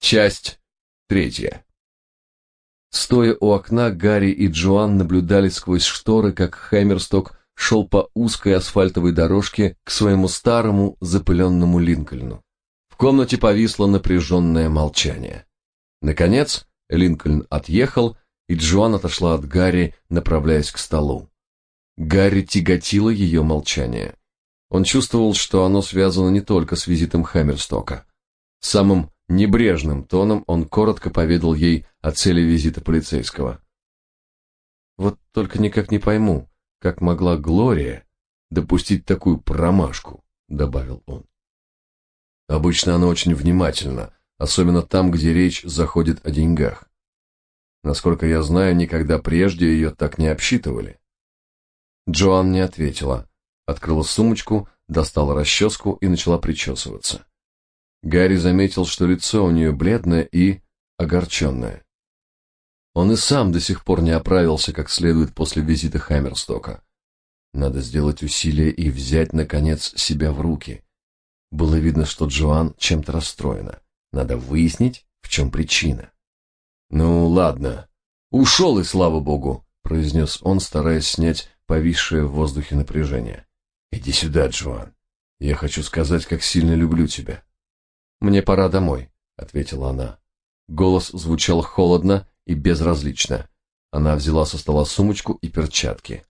Часть третья. Стоя у окна, Гарри и Джоан наблюдали сквозь шторы, как Хэмерсток шел по узкой асфальтовой дорожке к своему старому запыленному Линкольну. В комнате повисло напряженное молчание. Наконец, Линкольн отъехал, и Джоан отошла от Гарри, направляясь к столу. Гарри тяготило ее молчание. Он чувствовал, что оно связано не только с визитом Хэмерстока. Самым Небрежным тоном он коротко поведал ей о цели визита полицейского. Вот только никак не пойму, как могла Глория допустить такую промашку, добавил он. Обычно она очень внимательна, особенно там, где речь заходит о деньгах. Насколько я знаю, никогда прежде ее так не обсчитывали. Джоан не ответила, открыла сумочку, достала расческу и начала причесываться. Гарри заметил, что лицо у нее бледное и огорченное. Он и сам до сих пор не оправился как следует после визита Хаммерстока. Надо сделать усилие и взять, наконец, себя в руки. Было видно, что Джоан чем-то расстроена. Надо выяснить, в чем причина. «Ну, ладно. Ушел, и слава богу», — произнес он, стараясь снять повисшее в воздухе напряжение. «Иди сюда, Джоан. Я хочу сказать, как сильно люблю тебя». Мне пора домой, ответила она. Голос звучал холодно и безразлично. Она взяла со стола сумочку и перчатки.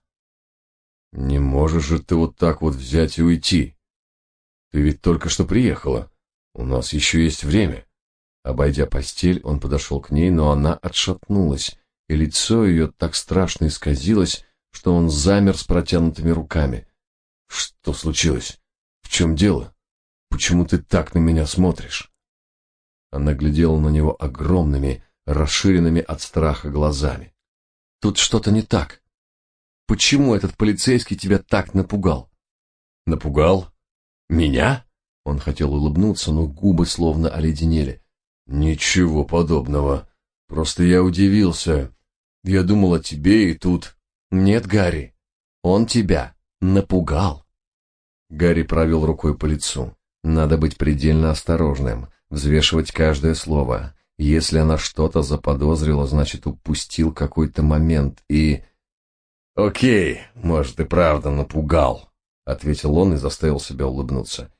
Не можешь же ты вот так вот взять и уйти. Ты ведь только что приехала. У нас еще есть время. Обойдя постель, он подошел к ней, но она отшатнулась, и лицо ее так страшно исказилось, что он замер с протянутыми руками. Что случилось? В чем дело? Почему ты так на меня смотришь? Она глядела на него огромными, расширенными от страха глазами. Тут что-то не так. Почему этот полицейский тебя так напугал? Напугал? Меня? Он хотел улыбнуться, но губы словно оледенели. Ничего подобного. Просто я удивился. Я думал о тебе и тут. Нет, Гарри, он тебя напугал. Гарри провел рукой по лицу. Надо быть предельно осторожным, взвешивать каждое слово. Если она что-то заподозрила, значит, упустил какой-то момент и... «Окей, может, и правда напугал», — ответил он и заставил себя улыбнуться.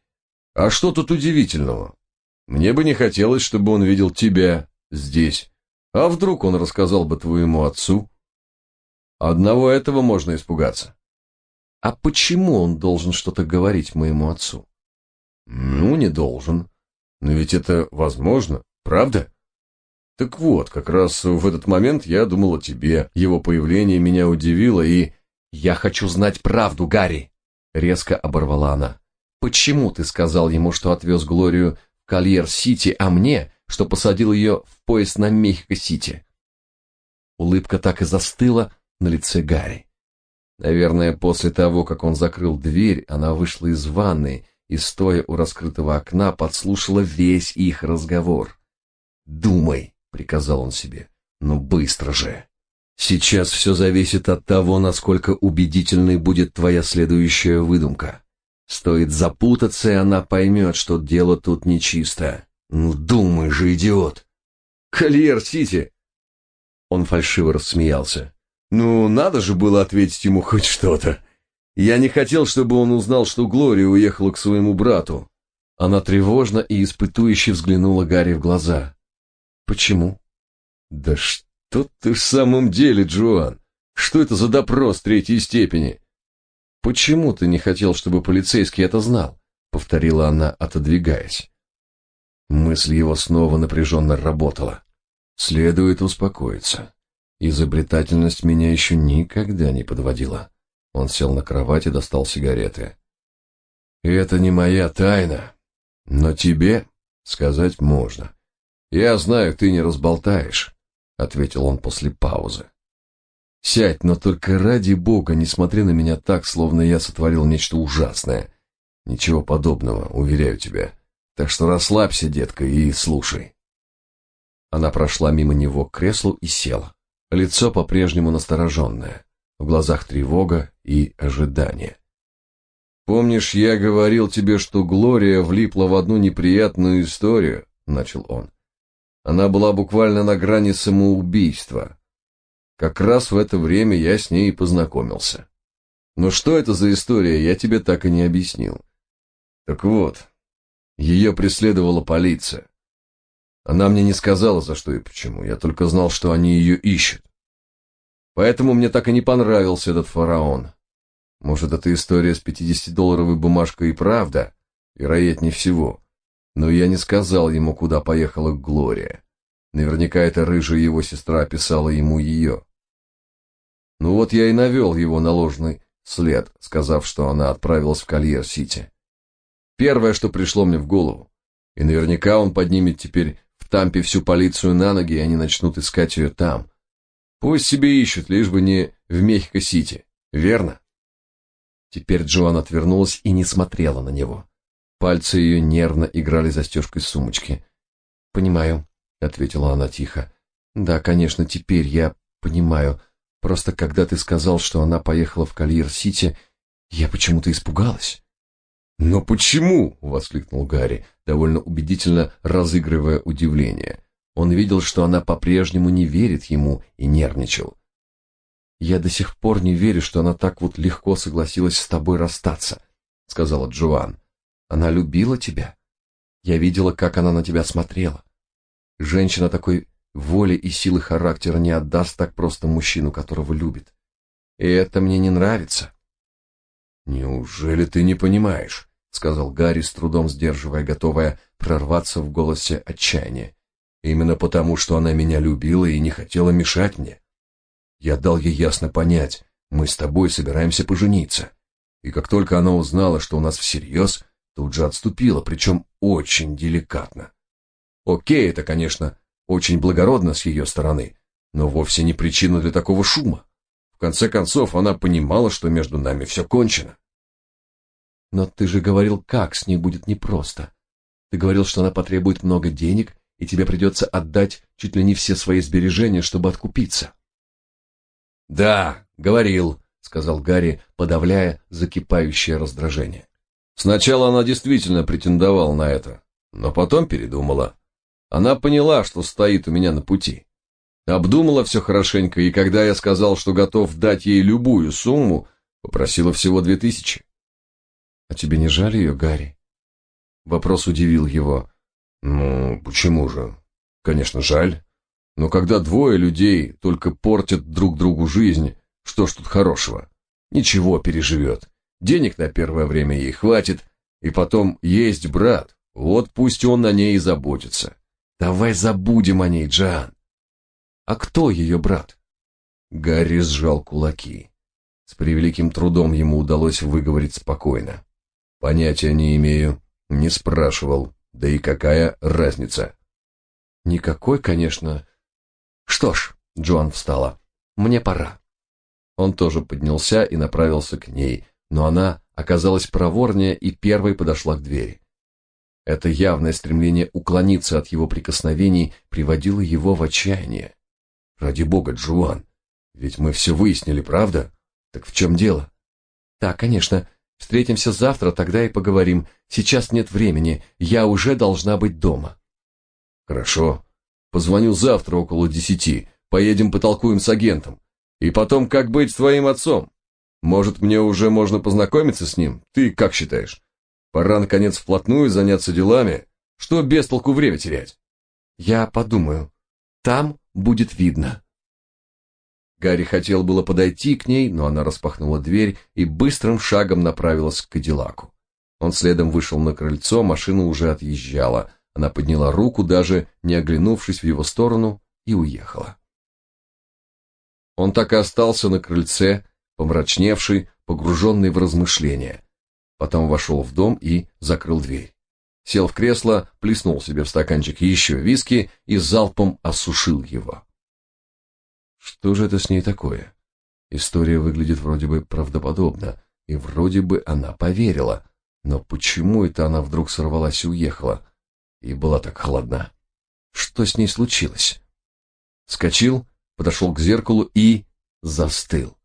«А что тут удивительного? Мне бы не хотелось, чтобы он видел тебя здесь. А вдруг он рассказал бы твоему отцу? Одного этого можно испугаться». «А почему он должен что-то говорить моему отцу?» Ну, не должен. Но ведь это возможно, правда? Так вот, как раз в этот момент я думал о тебе. Его появление меня удивило и... Я хочу знать правду, Гарри! Резко оборвала она. Почему ты сказал ему, что отвез Глорию в Кольер-Сити, а мне, что посадил ее в поезд на Мехико-Сити? Улыбка так и застыла на лице Гарри. Наверное, после того, как он закрыл дверь, она вышла из ванной и, стоя у раскрытого окна, подслушала весь их разговор. «Думай», — приказал он себе, — «ну быстро же». Сейчас все зависит от того, насколько убедительной будет твоя следующая выдумка. Стоит запутаться, и она поймет, что дело тут нечисто. Ну, думай же, идиот. Кольер-Сити. Он фальшиво рассмеялся. Ну, надо же было ответить ему хоть что-то. Я не хотел, чтобы он узнал, что Глория уехала к своему брату. Она тревожно и испытующе взглянула Гарри в глаза. Почему? Да что ты в самом деле, Джоан? Что это за допрос третьей степени? Почему ты не хотел, чтобы полицейский это знал? повторила она, отодвигаясь. Мысль его снова напряженно работала. Следует успокоиться. Изобретательность меня еще никогда не подводила. Он сел на кровать и достал сигареты. «Это не моя тайна, но тебе сказать можно. Я знаю, ты не разболтаешь», — ответил он после паузы. «Сядь, но только ради бога не смотри на меня так, словно я сотворил нечто ужасное. Ничего подобного, уверяю тебя. Так что расслабься, детка, и слушай». Она прошла мимо него к креслу и села. Лицо по-прежнему настороженное в глазах тревога и ожидание. «Помнишь, я говорил тебе, что Глория влипла в одну неприятную историю?» — начал он. Она была буквально на грани самоубийства. Как раз в это время я с ней и познакомился. Но что это за история, я тебе так и не объяснил. Так вот, ее преследовала полиция. Она мне не сказала, за что и почему, я только знал, что они ее ищут. Поэтому мне так и не понравился этот фараон. Может, эта история с 50-долларовой бумажкой и правда, вероятнее всего. Но я не сказал ему, куда поехала Глория. Наверняка эта рыжая его сестра описала ему ее. Ну вот я и навел его на ложный след, сказав, что она отправилась в Кольер-Сити. Первое, что пришло мне в голову. И наверняка он поднимет теперь в Тампе всю полицию на ноги, и они начнут искать ее там. Пусть себе ищут, лишь бы не в Мехико-Сити. Верно? Теперь Джоан отвернулась и не смотрела на него. Пальцы ее нервно играли застежкой сумочки. «Понимаю», — ответила она тихо. «Да, конечно, теперь я понимаю. Просто когда ты сказал, что она поехала в Кольер-Сити, я почему-то испугалась». «Но почему?» — воскликнул Гарри, довольно убедительно разыгрывая удивление. Он видел, что она по-прежнему не верит ему и нервничал. «Я до сих пор не верю, что она так вот легко согласилась с тобой расстаться», — сказала Джоан. Она любила тебя. Я видела, как она на тебя смотрела. Женщина такой воли и силы характера не отдаст так просто мужчину, которого любит. И это мне не нравится. Неужели ты не понимаешь? сказал Гарри с трудом сдерживая, готовая прорваться в голосе отчаяние. Именно потому, что она меня любила и не хотела мешать мне. Я дал ей ясно понять, мы с тобой собираемся пожениться. И как только она узнала, что у нас всерьез, тут же отступила, причем очень деликатно. Окей, это, конечно, очень благородно с ее стороны, но вовсе не причина для такого шума. В конце концов, она понимала, что между нами все кончено. Но ты же говорил, как с ней будет непросто. Ты говорил, что она потребует много денег, и тебе придется отдать чуть ли не все свои сбережения, чтобы откупиться. Да, говорил, сказал Гарри, подавляя закипающее раздражение. Сначала она действительно претендовала на это, но потом передумала. Она поняла, что стоит у меня на пути. Обдумала все хорошенько, и когда я сказал, что готов дать ей любую сумму, попросила всего две тысячи. А тебе не жаль ее, Гарри? Вопрос удивил его. Ну, почему же? Конечно, жаль. Но когда двое людей только портят друг другу жизнь, что ж тут хорошего? Ничего переживет. Денег на первое время ей хватит, и потом есть брат, вот пусть он о ней и заботится. Давай забудем о ней, Джан. А кто ее брат? Гарри сжал кулаки. С превеликим трудом ему удалось выговорить спокойно. Понятия не имею, не спрашивал, да и какая разница? Никакой, конечно. Что ж, Джоан встала. Мне пора. Он тоже поднялся и направился к ней, но она оказалась проворнее и первой подошла к двери. Это явное стремление уклониться от его прикосновений приводило его в отчаяние. Ради бога, Джуан, ведь мы все выяснили, правда? Так в чем дело? Да, конечно. Встретимся завтра, тогда и поговорим. Сейчас нет времени, я уже должна быть дома. Хорошо. Позвоню завтра около десяти. Поедем потолкуем с агентом. И потом, как быть с твоим отцом? Может, мне уже можно познакомиться с ним? Ты как считаешь? Пора, наконец, вплотную заняться делами. Что без толку время терять? Я подумаю. Там будет видно. Гарри хотел было подойти к ней, но она распахнула дверь и быстрым шагом направилась к Кадиллаку. Он следом вышел на крыльцо, машина уже отъезжала. Она подняла руку, даже не оглянувшись в его сторону, и уехала. Он так и остался на крыльце, помрачневший, погруженный в размышления. Потом вошел в дом и закрыл дверь. Сел в кресло, плеснул себе в стаканчик еще виски и залпом осушил его. Что же это с ней такое? История выглядит вроде бы правдоподобно, и вроде бы она поверила. Но почему это она вдруг сорвалась и уехала? И была так холодна. Что с ней случилось? Скочил, подошел к зеркалу и застыл.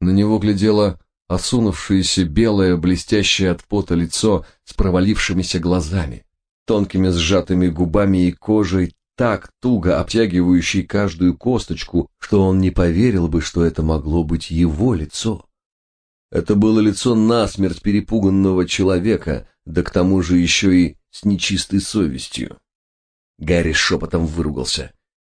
На него глядело осунувшееся белое, блестящее от пота лицо с провалившимися глазами. тонкими сжатыми губами и кожей, так туго обтягивающей каждую косточку, что он не поверил бы, что это могло быть его лицо. Это было лицо насмерть перепуганного человека, да к тому же еще и с нечистой совестью. Гарри шепотом выругался.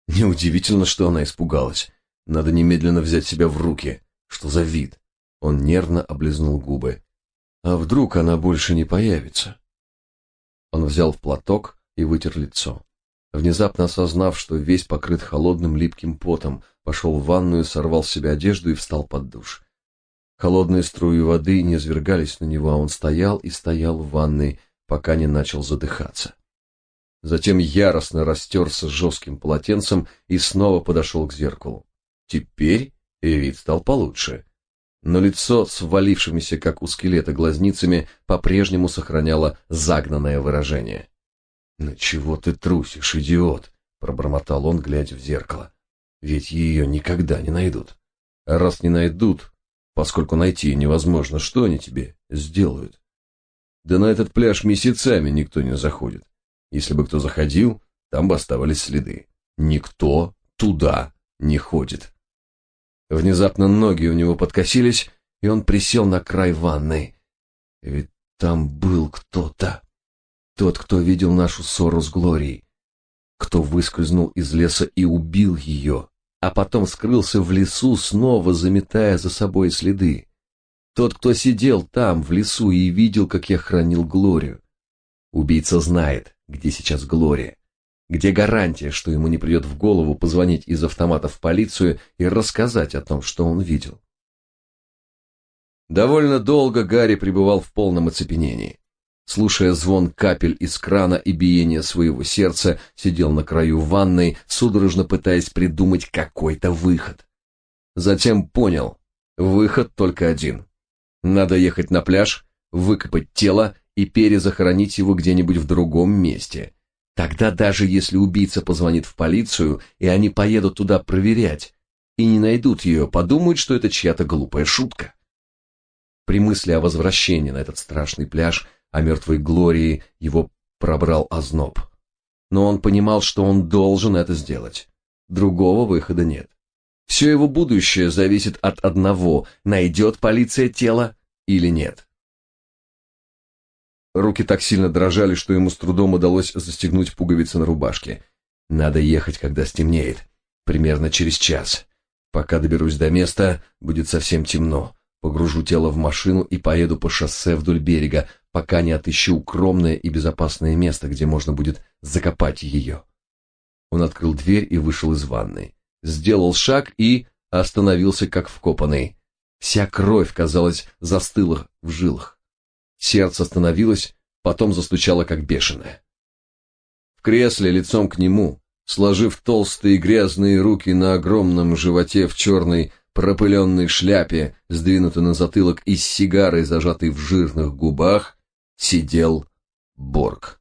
Неудивительно, что она испугалась. Надо немедленно взять себя в руки. Что за вид? Он нервно облизнул губы. А вдруг она больше не появится? Он взял в платок и вытер лицо. Внезапно осознав, что весь покрыт холодным липким потом, пошел в ванную, сорвал с себя одежду и встал под душ. Холодные струи воды не извергались на него, а он стоял и стоял в ванной, пока не начал задыхаться. Затем яростно растерся жестким полотенцем и снова подошел к зеркалу. Теперь вид стал получше но лицо с ввалившимися, как у скелета, глазницами по-прежнему сохраняло загнанное выражение. «Ну чего ты трусишь, идиот?» — пробормотал он, глядя в зеркало. «Ведь ее никогда не найдут. А раз не найдут, поскольку найти невозможно, что они тебе сделают? Да на этот пляж месяцами никто не заходит. Если бы кто заходил, там бы оставались следы. Никто туда не ходит». Внезапно ноги у него подкосились, и он присел на край ванной. Ведь там был кто-то. Тот, кто видел нашу ссору с Глорией. Кто выскользнул из леса и убил ее, а потом скрылся в лесу, снова заметая за собой следы. Тот, кто сидел там, в лесу, и видел, как я хранил Глорию. Убийца знает, где сейчас Глория. Где гарантия, что ему не придет в голову позвонить из автомата в полицию и рассказать о том, что он видел? Довольно долго Гарри пребывал в полном оцепенении. Слушая звон капель из крана и биение своего сердца, сидел на краю ванной, судорожно пытаясь придумать какой-то выход. Затем понял, выход только один. Надо ехать на пляж, выкопать тело и перезахоронить его где-нибудь в другом месте – Тогда даже если убийца позвонит в полицию, и они поедут туда проверять, и не найдут ее, подумают, что это чья-то глупая шутка. При мысли о возвращении на этот страшный пляж, о мертвой Глории, его пробрал озноб. Но он понимал, что он должен это сделать. Другого выхода нет. Все его будущее зависит от одного, найдет полиция тело или нет. Руки так сильно дрожали, что ему с трудом удалось застегнуть пуговицы на рубашке. Надо ехать, когда стемнеет. Примерно через час. Пока доберусь до места, будет совсем темно. Погружу тело в машину и поеду по шоссе вдоль берега, пока не отыщу укромное и безопасное место, где можно будет закопать ее. Он открыл дверь и вышел из ванной. Сделал шаг и остановился как вкопанный. Вся кровь, казалось, застыла в жилах. Сердце остановилось, потом застучало как бешеное. В кресле лицом к нему, сложив толстые грязные руки на огромном животе в черной пропыленной шляпе, сдвинутой на затылок и с сигарой, зажатой в жирных губах, сидел Борг.